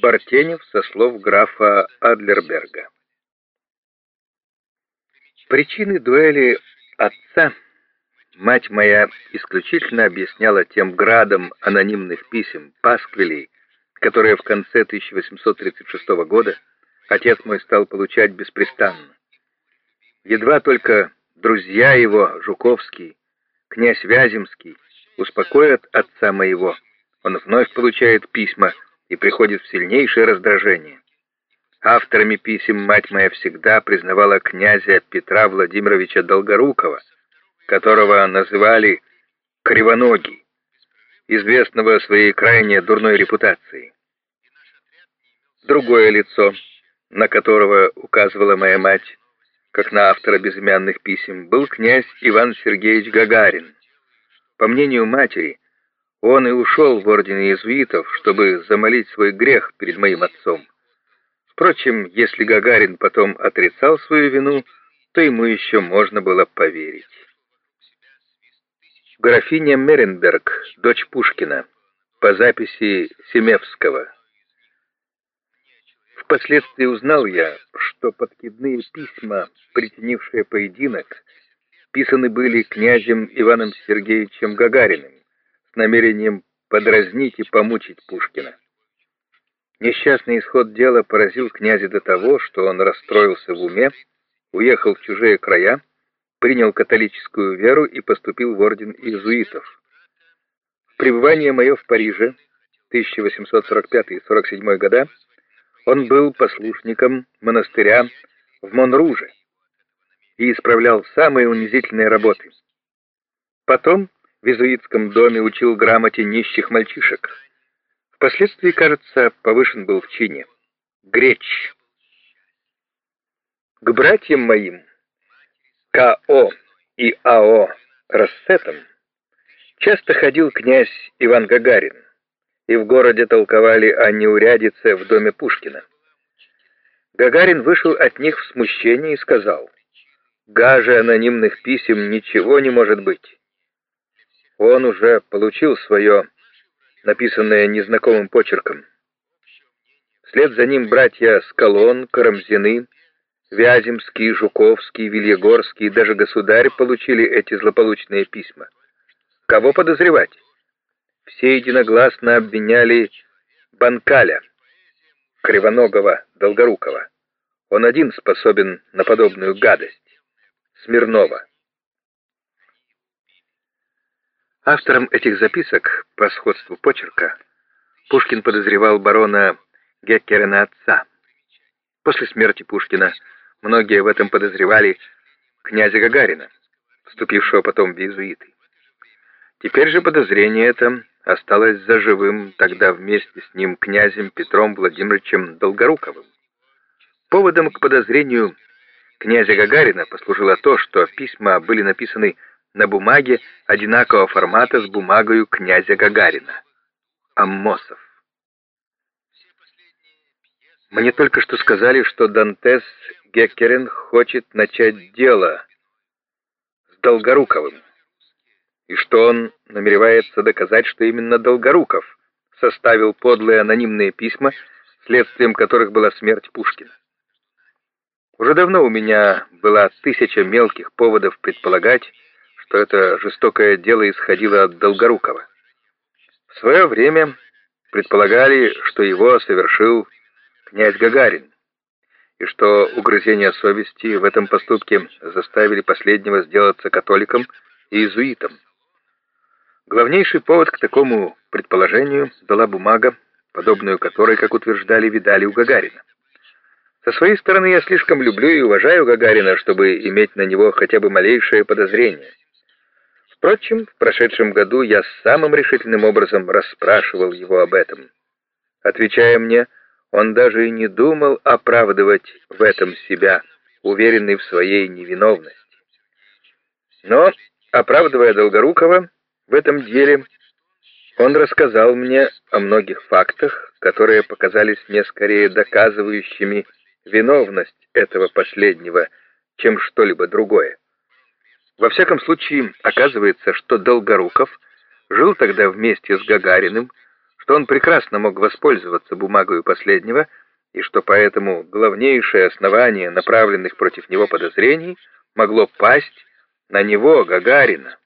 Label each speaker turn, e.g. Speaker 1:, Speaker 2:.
Speaker 1: Бартенев со слов графа Адлерберга. Причины дуэли отца мать моя исключительно объясняла тем градом анонимных писем Пасквилей, которые в конце 1836 года отец мой стал получать беспрестанно. Едва только друзья его, Жуковский, князь Вяземский, успокоят отца моего, он вновь получает письма и приходит в сильнейшее раздражение. Авторами писем мать моя всегда признавала князя Петра Владимировича Долгорукова, которого называли Кривоногий, известного своей крайне дурной репутацией. Другое лицо, на которого указывала моя мать, как на автора безымянных писем, был князь Иван Сергеевич Гагарин. По мнению матери, он и ушел в орден иезуитов, чтобы замолить свой грех перед моим отцом. Впрочем, если Гагарин потом отрицал свою вину, то ему еще можно было поверить. Графиня Меренберг, дочь Пушкина, по записи Семевского. Впоследствии узнал я, что подкидные письма, притянившие поединок, писаны были князем Иваном Сергеевичем Гагариным намерением подразнить и помучить Пушкина. Несчастный исход дела поразил князя до того, что он расстроился в уме, уехал в чужие края, принял католическую веру и поступил в орден иезуитов. Пребывание мое в Париже 1845-47 года он был послушником монастыря в Монруже и исправлял самые унизительные работы. Потом в иезуитском доме учил грамоте нищих мальчишек. Впоследствии, кажется, повышен был в чине. Греч. К братьям моим К.О. и А.О. Рассетам часто ходил князь Иван Гагарин, и в городе толковали о неурядице в доме Пушкина. Гагарин вышел от них в смущении и сказал, «Гаже анонимных писем ничего не может быть. Он уже получил свое, написанное незнакомым почерком. Вслед за ним братья Скалон, Карамзины, Вяземский, Жуковский, Вильегорский и даже государь получили эти злополучные письма. Кого подозревать? Все единогласно обвиняли Банкаля, Кривоногого, Долгорукова. Он один способен на подобную гадость. Смирнова. Автором этих записок, по сходству почерка, Пушкин подозревал барона Геккерена отца. После смерти Пушкина Многие в этом подозревали князя Гагарина, вступившего потом в иезуиты. Теперь же подозрение это осталось за живым тогда вместе с ним князем Петром Владимировичем Долгоруковым. Поводом к подозрению князя Гагарина послужило то, что письма были написаны на бумаге одинакового формата с бумагою князя Гагарина. Аммосов. Мне только что сказали, что Дантес Геккерин хочет начать дело с Долгоруковым, и что он намеревается доказать, что именно Долгоруков составил подлые анонимные письма, следствием которых была смерть Пушкина. Уже давно у меня была тысяча мелких поводов предполагать, что это жестокое дело исходило от Долгорукова. В свое время предполагали, что его совершил князь Гагарин и что угрызения совести в этом поступке заставили последнего сделаться католиком и иезуитом. Главнейший повод к такому предположению дала бумага, подобную которой, как утверждали, видали у Гагарина. Со своей стороны я слишком люблю и уважаю Гагарина, чтобы иметь на него хотя бы малейшее подозрение. Впрочем, в прошедшем году я самым решительным образом расспрашивал его об этом. Отвечая мне, он даже и не думал оправдывать в этом себя, уверенный в своей невиновности. Но, оправдывая Долгорукова в этом деле, он рассказал мне о многих фактах, которые показались мне скорее доказывающими виновность этого последнего, чем что-либо другое. Во всяком случае, оказывается, что Долгоруков жил тогда вместе с Гагариным, что он прекрасно мог воспользоваться бумагой последнего, и что поэтому главнейшее основание направленных против него подозрений могло пасть на него, Гагарина.